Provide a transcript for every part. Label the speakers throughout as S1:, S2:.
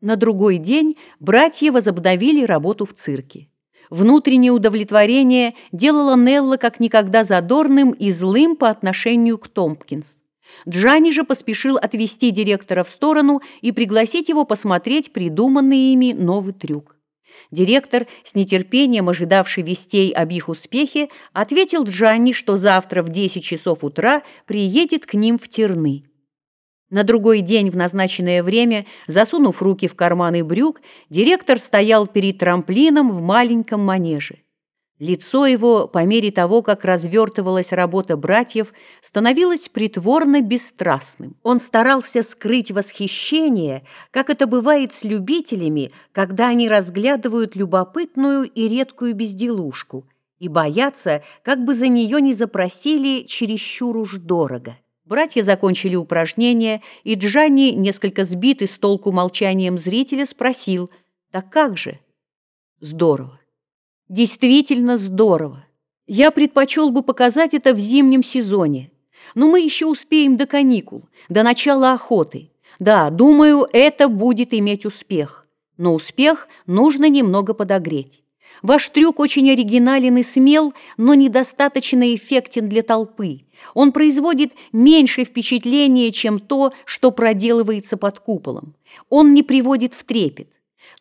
S1: На другой день братья возобновили работу в цирке. Внутреннее удовлетворение делало Нелла как никогда задорным и злым по отношению к Томпкинс. Джанни же поспешил отвести директора в сторону и пригласить его посмотреть придуманный ими новый трюк. Директор, с нетерпением ожидавший вестей об их успехе, ответил Джанни, что завтра в 10 часов утра приедет к ним в Терны. На другой день в назначенное время, засунув руки в карманы брюк, директор стоял перед трамплином в маленьком манеже. Лицо его, по мере того, как развертывалась работа братьев, становилось притворно бесстрастным. Он старался скрыть восхищение, как это бывает с любителями, когда они разглядывают любопытную и редкую безделушку, и боятся, как бы за нее не запросили чересчур уж дорого. Братья закончили упражнение, и Джанни, несколько сбитый с толку молчанием зрителя, спросил «Так как же?» «Здорово. Действительно здорово. Я предпочел бы показать это в зимнем сезоне. Но мы еще успеем до каникул, до начала охоты. Да, думаю, это будет иметь успех. Но успех нужно немного подогреть. Ваш трюк очень оригинален и смел, но недостаточно эффектен для толпы. Он производит меньшее впечатление, чем то, что проделывается под куполом. Он не приводит в трепет.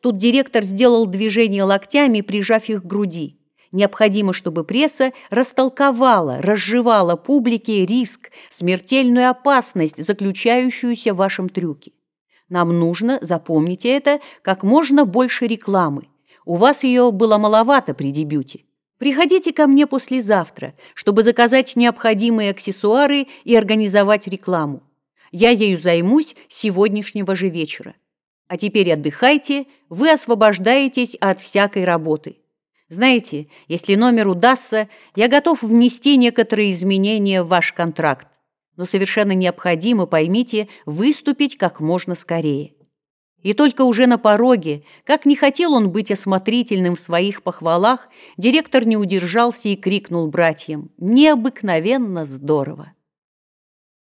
S1: Тут директор сделал движение локтями, прижав их к груди. Необходимо, чтобы пресса растолковала, разжевала публике риск, смертельную опасность, заключающуюся в вашем трюке. Нам нужно, запомните это, как можно больше рекламы. У вас ее было маловато при дебюте. Приходите ко мне послезавтра, чтобы заказать необходимые аксессуары и организовать рекламу. Я ею займусь сегодняшнего же вечера. А теперь отдыхайте, вы освобождаетесь от всякой работы. Знаете, если номер удастся, я готов внести некоторые изменения в ваш контракт. Но совершенно необходимо, поймите, выступить как можно скорее. И только уже на пороге, как не хотел он быть осмотрительным в своих похвалах, директор не удержался и крикнул братьям «Необыкновенно здорово!».